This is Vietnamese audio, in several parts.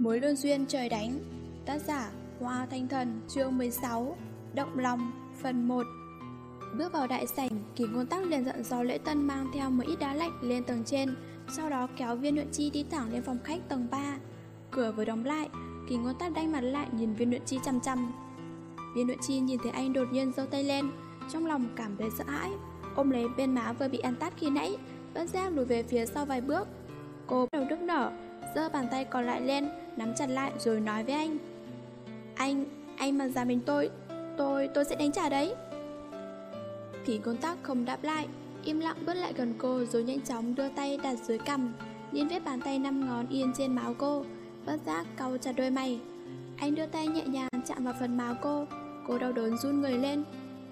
Mối lương duyên trời đánh Tác giả Hoa Thanh Thần chương 16 Động lòng phần 1 Bước vào đại sảnh, kỳ ngôn tắc liền giận do lễ tân mang theo một ít đá lạnh lên tầng trên Sau đó kéo viên luyện chi đi thẳng lên phòng khách tầng 3 Cửa vừa đóng lại, kỳ ngôn tắc đanh mặt lại nhìn viên luyện chi chăm chăm. Viên luyện chi nhìn thấy anh đột nhiên giơ tay lên Trong lòng cảm thấy sợ hãi. Ôm lấy bên má vừa bị ăn tát khi nãy Bất giác lùi về phía sau vài bước. Cô đầu đức nở giơ bàn tay còn lại lên Nắm chặt lại rồi nói với anh. Anh, anh mà ra mình tôi Tôi, tôi sẽ đánh trả đấy. Kỳ công tác không đáp lại Im lặng bước lại gần cô rồi nhanh chóng đưa tay đặt dưới cằm liên vết bàn tay năm ngón yên trên máu cô Bất giác cau chặt đôi mày. Anh đưa tay nhẹ nhàng chạm vào phần máu cô Cô đau đớn run người lên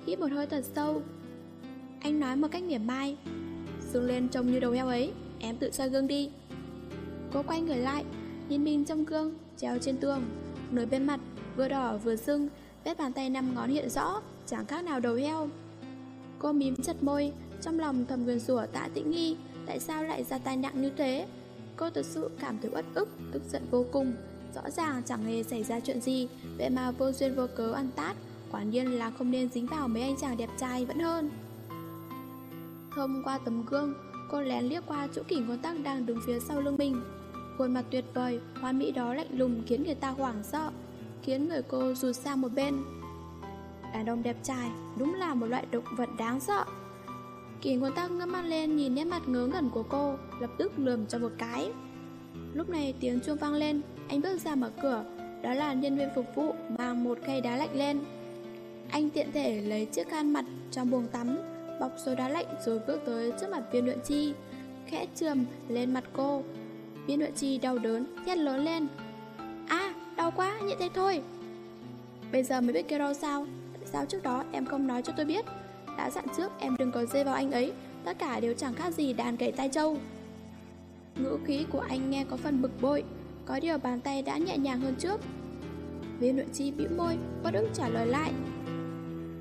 Hít một hơi thật sâu. Anh nói một cách mỉa mai Dương lên trông như đầu heo ấy Em tự soi gương đi. Cô quay người lại, Nhìn mình trong gương, Treo trên tường. Nổi bên mặt, Vừa đỏ vừa sưng, Vết bàn tay năm ngón hiện rõ, Chẳng khác nào đầu heo. Cô mím chặt môi, Trong lòng thầm nguyền rủa tạ tĩnh nghi, Tại sao lại ra tai nặng như thế? Cô thực sự cảm thấy uất ức, Tức giận vô cùng. Rõ ràng chẳng hề xảy ra chuyện gì, Vậy mà vô duyên vô cớ ăn tát, Quả nhiên là không nên dính vào mấy anh chàng đẹp trai vẫn hơn. Thông qua tấm gương, Cô lén liếc qua chỗ kỉnh con tắc đang đứng phía sau lưng mình. Khuôn mặt tuyệt vời, hoa mỹ đó lạnh lùng khiến người ta hoảng sợ Khiến người cô rụt sang một bên. Đàn ông đẹp trai đúng là một loại động vật đáng sợ. Kỳ ngôn tắc ngâm mắt lên nhìn nét mặt ngớ ngẩn của cô Lập tức lườm cho một cái. Lúc này tiếng chuông vang lên Anh bước ra mở cửa. Đó là nhân viên phục vụ mang một cây đá lạnh lên. Anh tiện thể lấy chiếc khăn mặt trong buồng tắm Bọc số đá lạnh rồi bước tới trước mặt viên luyện chi. Khẽ trườm lên mặt cô Viên luyện chi đau đớn Thét lớn lên. À đau quá, nhẹ thế thôi. Bây giờ mới biết kêu đau sao? Tại sao trước đó em không nói cho tôi biết? Đã dặn trước em đừng có dây vào anh ấy. Tất cả đều chẳng khác gì đàn cẩy tai trâu. Ngữ khí của anh nghe có phần bực bội. Có điều bàn tay đã nhẹ nhàng hơn trước. Viên luyện chi bĩu môi, Bất ức trả lời lại.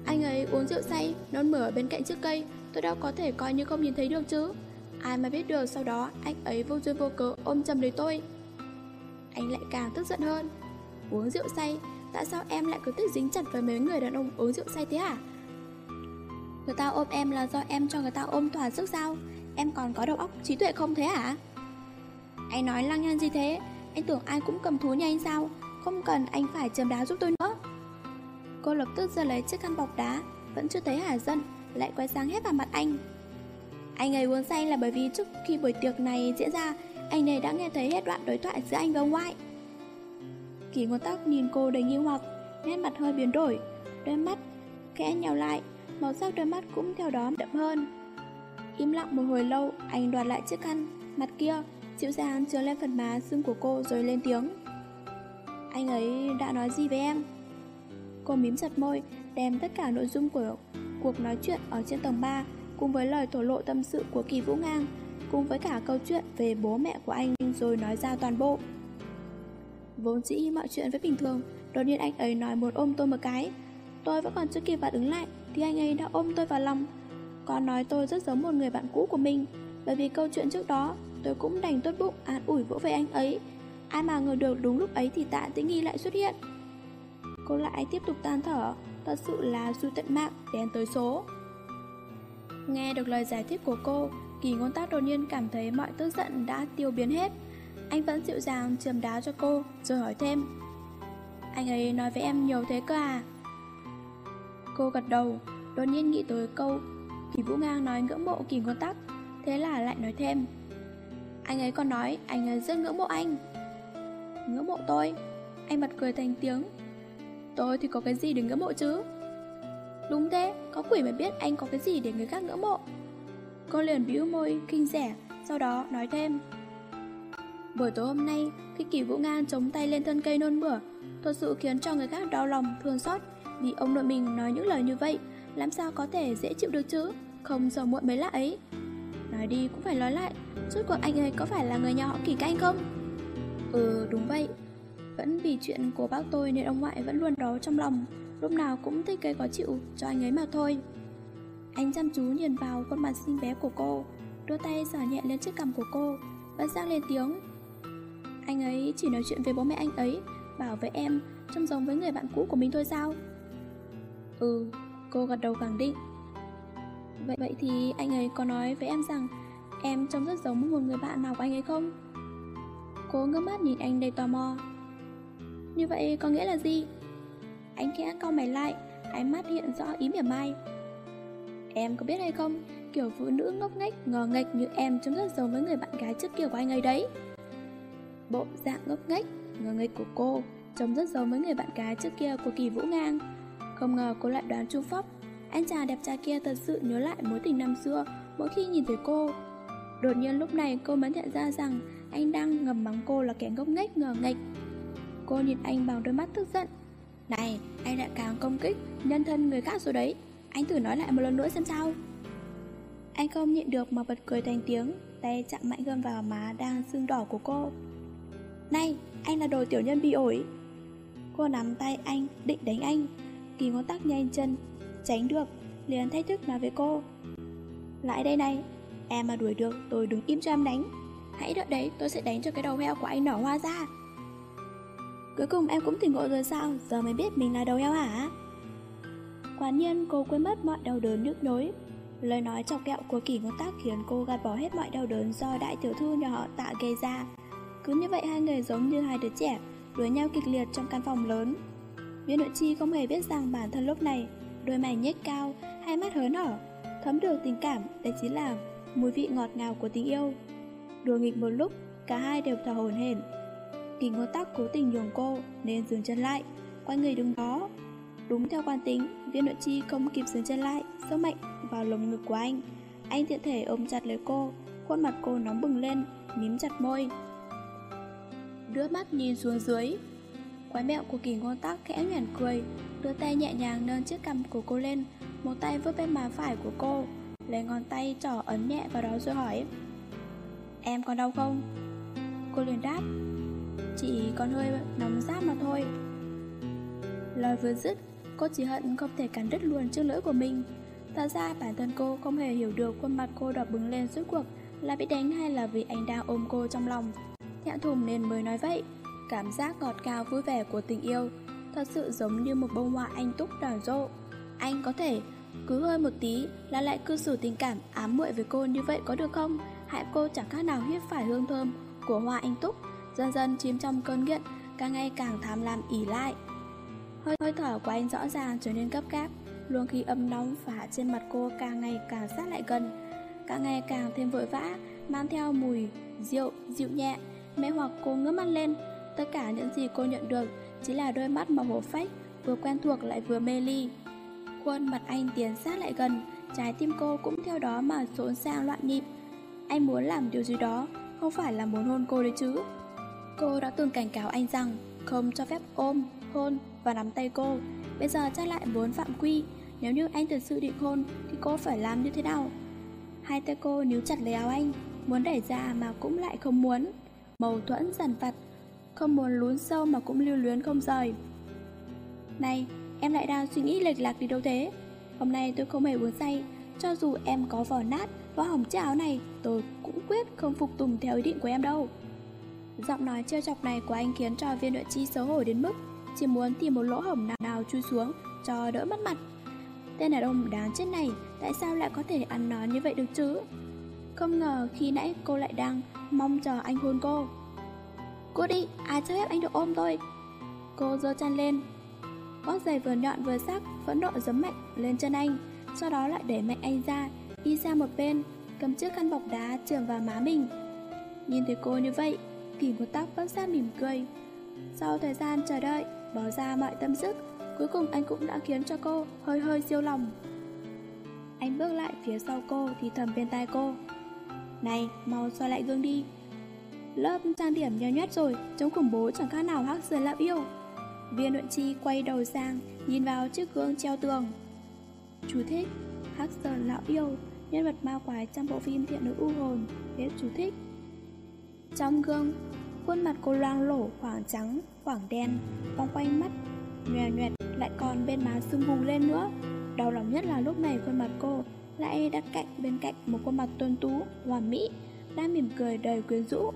Anh ấy uống rượu say, Nôn mửa bên cạnh chiếc cây. Tôi đâu có thể coi như không nhìn thấy được chứ. Ai mà biết được sau đó anh ấy vô duyên vô cớ ôm chầm lấy tôi. Anh lại càng tức giận hơn. Uống rượu say, Tại sao em lại cứ thích dính chặt với mấy người đàn ông uống rượu say thế hả? Người ta ôm em là do em cho người ta ôm thỏa sức sao? Em còn có đầu óc trí tuệ không thế hả? Anh nói lăng nhăng gì thế? Anh tưởng ai cũng cầm thú như anh sao? Không cần anh phải chầm đá giúp tôi nữa. Cô lập tức giơ lấy chiếc khăn bọc đá, Vẫn chưa thấy hả giận, Lại quay sang hết vào mặt anh. Anh ấy uống say là bởi vì trước khi buổi tiệc này diễn ra, Anh ấy đã nghe thấy hết đoạn đối thoại giữa anh và ông ngoại. Kỳ ngôn tắc nhìn cô đầy nghi hoặc, Nét mặt hơi biến đổi, Đôi mắt khẽ nhào lại, Màu sắc đôi mắt cũng theo đó đậm hơn. Im lặng một hồi lâu, Anh đoạt lại chiếc khăn Mặt kia dịu dàng chứa lên phần má xương của cô rồi lên tiếng. Anh ấy đã nói gì với em? Cô mím chặt môi, Đem tất cả nội dung của cuộc nói chuyện Ở trên tầng 3 Cùng với lời thổ lộ tâm sự của Kỳ Vũ Ngang, Cùng với cả câu chuyện về bố mẹ của anh Rồi nói ra toàn bộ. Vốn dĩ mọi chuyện với bình thường, Đột nhiên anh ấy nói muốn ôm tôi một cái. Tôi vẫn còn chưa kịp phản ứng lại, Thì anh ấy đã ôm tôi vào lòng. Còn nói tôi rất giống một người bạn cũ của mình, Bởi vì câu chuyện trước đó, Tôi cũng đành tốt bụng an ủi vỗ về anh ấy. Ai mà ngờ được đúng lúc ấy thì tạ tĩnh nghi lại xuất hiện. Cô lại tiếp tục tan thở, Thật sự là dù tận mạng, đen tới số. Nghe được lời giải thích của cô, Kỳ ngôn tác đột nhiên cảm thấy mọi tức giận đã tiêu biến hết. Anh vẫn dịu dàng chườm đá cho cô, Rồi hỏi thêm. Anh ấy nói với em nhiều thế cơ à? Cô gật đầu, Đột nhiên nghĩ tới câu, Kỳ Vũ Ngang nói ngưỡng mộ kỳ ngôn tắc Thế là lại nói thêm. Anh ấy còn nói, anh ấy rất ngưỡng mộ anh. Ngưỡng mộ tôi? Anh bật cười thành tiếng. Tôi thì có cái gì để ngưỡng mộ chứ? Đúng thế, Có quỷ mới biết anh có cái gì để người khác ngưỡng mộ. Cô liền bĩu môi kinh rẻ, Sau đó nói thêm. Buổi tối hôm nay, Khi kỳ vũ ngang chống tay lên thân cây nôn mửa, Thật sự khiến cho người khác đau lòng, thương xót. Vì ông nội mình nói những lời như vậy, Làm sao có thể dễ chịu được chứ? Không giờ muộn mấy lạ ấy. Nói đi cũng phải nói lại, Suốt cuộc anh ấy có phải là người nhà họ kỳ canh không? Ừ đúng vậy. Vẫn vì chuyện của bác tôi nên ông ngoại vẫn luôn đó trong lòng. Lúc nào cũng thích cây có chịu cho anh ấy mà thôi. Anh chăm chú nhìn vào khuôn mặt xinh bé của cô Đưa tay sờ nhẹ lên chiếc cằm của cô, Bất giác lên tiếng. Anh ấy chỉ nói chuyện về bố mẹ anh ấy, Bảo với em Trông giống với người bạn cũ của mình thôi sao? Ừ Cô gật đầu khẳng định. Vậy vậy thì anh ấy có nói với em rằng Em trông rất giống một người bạn nào của anh ấy không? Cô ngước mắt nhìn anh đầy tò mò. Như vậy có nghĩa là gì? Anh khẽ cau mày lại, Ánh mắt hiện rõ ý mỉa mai. Em có biết hay không? Kiểu phụ nữ ngốc nghếch ngờ nghệch như em Trông rất giống với người bạn gái trước kia của anh ấy đấy. Bộ dạng ngốc nghếch ngờ nghệch của cô Trông rất giống với người bạn gái trước kia của Kỳ Vũ Ngang. Không ngờ cô lại đoán trung phóc. Anh chàng đẹp trai kia thật sự nhớ lại mối tình năm xưa, Mỗi khi nhìn thấy cô. Đột nhiên lúc này cô mới nhận ra rằng Anh đang ngầm mắng cô là kẻ ngốc nghếch ngờ nghệch. Cô nhìn anh bằng đôi mắt tức giận. Này, anh lại càng công kích Nhân thân người khác rồi đấy. Anh thử nói lại một lần nữa xem sao. Anh không nhịn được mà bật cười thành tiếng Tay chạm mạnh gươm vào má đang sưng đỏ của cô. Này, anh là đồ tiểu nhân bị ổi. Cô nắm tay anh, định đánh anh. Kỳ ngón tắc nhanh chân Tránh được, liền thách thức nói với cô. Lại đây này Em mà đuổi được tôi đừng im cho em đánh. Hãy đợi đấy tôi sẽ đánh cho cái đầu heo của anh nở hoa ra. Cuối cùng em cũng tỉnh ngộ rồi sao? Giờ mới biết mình là đầu heo hả? Quả nhiên cô quên mất mọi đau đớn nhức nhối. Lời nói chọc kẹo của kỳ ngôn tác khiến cô gạt bỏ hết mọi đau đớn do đại tiểu thư nhà họ tạ gây ra. Cứ như vậy hai người giống như hai đứa trẻ Đuổi nhau kịch liệt trong căn phòng lớn. Viên nội chi không hề biết rằng bản thân lúc này Đôi mày nhếch cao, hai mắt hớn hở Thấm được tình cảm, đấy chính là mùi vị ngọt ngào của tình yêu. Đùa nghịch một lúc, cả hai đều thở hổn hển. Kỳ ngô tắc cố tình nhường cô nên dừng chân lại, quay người đứng đó. Đúng theo quan tính, viên nội chi không kịp dừng chân lại, sâu mạnh vào lồng ngực của anh. Anh tiện thể ôm chặt lấy cô, khuôn mặt cô nóng bừng lên, mím chặt môi. Đưa mắt nhìn xuống dưới, Quái mẹo của kỳ ngô tắc khẽ nhoẻn cười Đưa tay nhẹ nhàng nâng chiếc cằm của cô lên Một tay vớt bên má phải của cô Lấy ngón tay trỏ ấn nhẹ vào đó rồi hỏi Em còn đau không? Cô liền đáp chỉ còn hơi nóng rát mà thôi. Lời vừa dứt Cô chỉ hận không thể cắn đứt luôn chiếc lưỡi của mình. Thật ra bản thân cô không hề hiểu được khuôn mặt cô đỏ bừng lên suốt cuộc Là bị đánh hay là vì anh đang ôm cô trong lòng. Thẹn thùng nên mới nói vậy. Cảm giác ngọt ngào vui vẻ của tình yêu Thật sự giống như một bông hoa anh túc nở rộ. Anh có thể cứ hơi một tí là lại cư xử tình cảm ám muội với cô như vậy có được không? Hại cô chẳng khác nào hít phải hương thơm của hoa anh túc, dần dần chìm trong cơn nghiện, càng ngày càng tham lam ỉ lại. Hơi hơi thở của anh rõ ràng trở nên gấp gáp, luồng khí ấm nóng phả trên mặt cô càng ngày càng sát lại gần, càng ngày càng thêm vội vã, mang theo mùi rượu dịu nhẹ, mê hoặc cô ngước mắt lên. Tất cả những gì cô nhận được chỉ là đôi mắt màu hổ phách, vừa quen thuộc lại vừa mê ly. Khuôn mặt anh tiến sát lại gần Trái tim cô cũng theo đó mà xốn sang loạn nhịp Anh muốn làm điều gì đó Không phải là muốn hôn cô đấy chứ Cô đã từng cảnh cáo anh rằng Không cho phép ôm, hôn và nắm tay cô. Bây giờ chắc lại muốn phạm quy. Nếu như anh thật sự định hôn Thì cô phải làm như thế nào? Hai tay cô níu chặt lấy áo anh Muốn đẩy ra mà cũng lại không muốn. Mâu thuẫn dần vặt Không muốn lún sâu mà cũng lưu luyến không rời. Này Em lại đang suy nghĩ lệch lạc đi đâu thế? Hôm nay tôi không hề uống say Cho dù em có vỏ nát Vỏ hỏng chiếc áo này Tôi cũng quyết không phục tùng theo ý định của em đâu. Giọng nói trêu chọc này của anh khiến cho viên đội chi xấu hổ đến mức Chỉ muốn tìm một lỗ hổng nào nào chui xuống Cho đỡ mất mặt. Tên đàn ông đáng chết này Tại sao lại có thể ăn nói như vậy được chứ? Không ngờ khi nãy cô lại đang Mong chờ anh hôn cô. Cô đi, ai cho phép anh được ôm tôi? Cô giơ chân lên. Gót giày vừa nhọn vừa sắc Phẫn nộ giấm mạnh lên chân anh Sau đó lại đẩy mạnh anh ra Đi ra một bên Cầm chiếc khăn bọc đá trường vào má mình. Nhìn thấy cô như vậy Kỳ một tóc vẫn ra mỉm cười. Sau thời gian chờ đợi, Bỏ ra mọi tâm sức, Cuối cùng anh cũng đã khiến cho cô hơi hơi siêu lòng. Anh bước lại phía sau cô Thì thầm bên tai cô. Này, mau xoay lại gương đi. Lớp trang điểm nheo nhét rồi Chống khủng bố chẳng khác nào hắc sơn lão yêu. Viên luận chi quay đầu sang, Nhìn vào chiếc gương treo tường. Chú thích, Hắc Sơn Lão Yêu, Nhân vật ma quái trong bộ phim Thiện Nữ U Hồn Hết chú thích. Trong gương Khuôn mặt cô loang lổ, khoảng trắng, Khoảng đen Vòng quanh mắt, Nhòe nhoẹt, lại còn bên má sưng vùng lên nữa. Đau lòng nhất là lúc này khuôn mặt cô Lại đặt cạnh bên cạnh một khuôn mặt tuân tú, Hoàn mỹ, Đang mỉm cười đầy quyến rũ.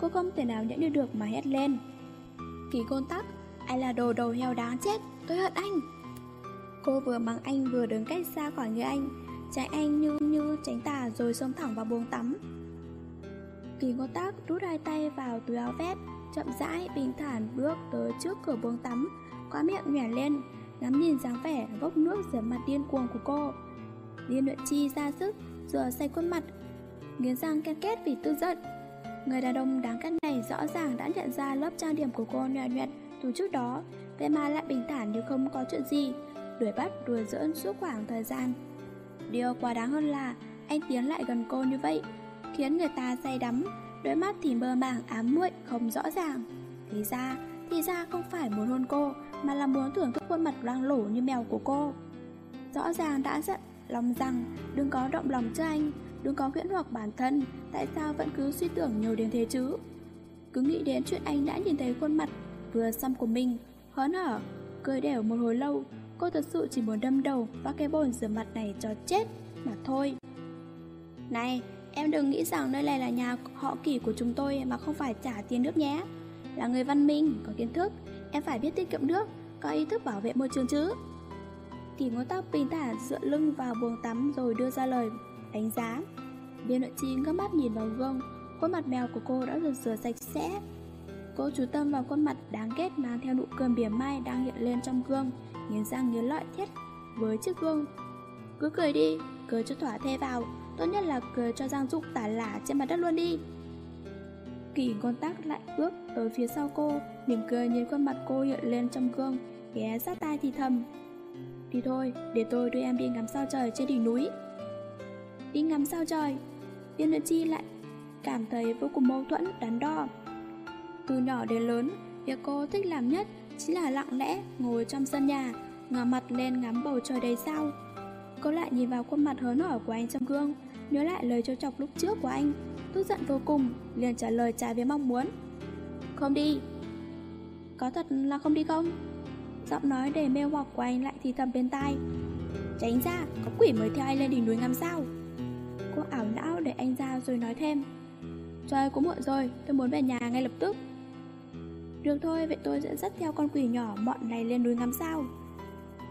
Cô không thể nào nhẫn như được mà hét lên. Kỳ côn tắc, Anh là đồ đầu heo đáng chết, Tôi hận anh. Cô vừa mắng anh vừa đứng cách xa khỏi người anh, Tránh anh như như tránh tà rồi xông thẳng vào buồng tắm. Kỳ ngô tác rút hai tay vào túi áo vest Chậm rãi bình thản bước tới trước cửa buồng tắm Quá miệng nhảy lên, Ngắm nhìn dáng vẻ gốc nước rửa mặt điên cuồng của cô. Liên luyện chi ra sức Rửa sạch khuôn mặt, Nghiến răng ken két vì tư giận. Người đàn ông đáng ghét này rõ ràng đã nhận ra lớp trang điểm của cô nhòe nhẹt từ trước đó Vậy mà lại bình thản như không có chuyện gì, Đuổi bắt đùa giỡn suốt khoảng thời gian. Điều quá đáng hơn là Anh tiến lại gần cô như vậy Khiến người ta say đắm. Đôi mắt thì mơ màng ám muội không rõ ràng. Thì ra, thì ra không phải muốn hôn cô Mà là muốn thưởng thức khuôn mặt loang lổ như mèo của cô. Rõ ràng đã giận lòng rằng Đừng có động lòng cho anh Đừng có huyễn hoặc bản thân Tại sao vẫn cứ suy tưởng nhiều đến thế chứ? Cứ nghĩ đến chuyện anh đã nhìn thấy khuôn mặt Vừa xăm của mình Hớn hở Cười đẻo một hồi lâu Cô thật sự chỉ muốn đâm đầu vào cái bồn rửa mặt này cho chết Mà thôi. Này Em đừng nghĩ rằng nơi này là nhà họ kỷ của chúng tôi Mà không phải trả tiền nước nhé. Là người văn minh, có kiến thức Em phải biết tiết kiệm nước Có ý thức bảo vệ môi trường chứ. Kỷ ngô tóc bình thản dựa lưng vào buồng tắm Rồi đưa ra lời đánh giá. Viên nội chi ngước mắt nhìn vào gương Khuôn mặt mèo của cô đã được rửa sạch sẽ. Cô chú tâm vào khuôn mặt đáng ghét mang theo nụ cười mỉa mai đang hiện lên trong gương Nghiến răng nghiến lợi thiết với chiếc gương. Cứ cười đi, cười cho thỏa thê vào. Tốt nhất là cười cho Giang Dục tả lả trên mặt đất luôn đi. Kỳ con tác lại bước tới phía sau cô Mỉm cười nhìn khuôn mặt cô hiện lên trong gương Ghé sát tai thì thầm. Đi thôi, để tôi đưa em đi ngắm sao trời trên đỉnh núi. Đi ngắm sao trời? Viên Luyện Chi lại cảm thấy vô cùng mâu thuẫn, đắn đo. Từ nhỏ đến lớn, việc cô thích làm nhất chính là lặng lẽ ngồi trong sân nhà ngửa mặt lên ngắm bầu trời đầy sao. Cô lại nhìn vào khuôn mặt hớn hở của anh trong gương Nhớ lại lời trêu chọc lúc trước của anh. Tức giận vô cùng, liền trả lời trái với mong muốn. Không đi. Có thật là không đi không? Giọng nói đầy mê hoặc của anh lại thì thầm bên tai. Tránh ra, Có quỷ mới theo anh lên đỉnh núi ngắm sao? Cô ảo não để anh ra rồi nói thêm. Trời cũng muộn rồi, Tôi muốn về nhà ngay lập tức. Được thôi, vậy tôi sẽ dắt theo con quỷ nhỏ Bọn này lên núi ngắm sao?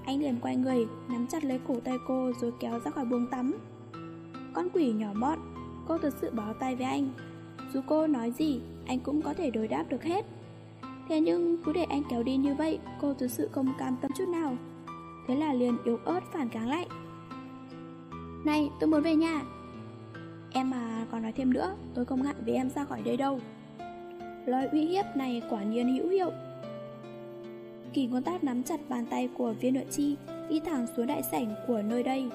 Anh liền quay người, Nắm chặt lấy cổ tay cô rồi kéo ra khỏi buồng tắm. Con quỷ nhỏ mọn, Cô thật sự bó tay với anh. Dù cô nói gì Anh cũng có thể đối đáp được hết. Thế nhưng cứ để anh kéo đi như vậy Cô thực sự không cam tâm chút nào. Thế là liền yếu ớt phản kháng lại. Này tôi muốn về nhà. Em mà còn nói thêm nữa Tôi không ngại với em ra khỏi đây đâu. Lời uy hiếp này quả nhiên hữu hiệu. Kỳ ngôn tát nắm chặt bàn tay của viên nội chi Đi thẳng xuống đại sảnh của nơi đây.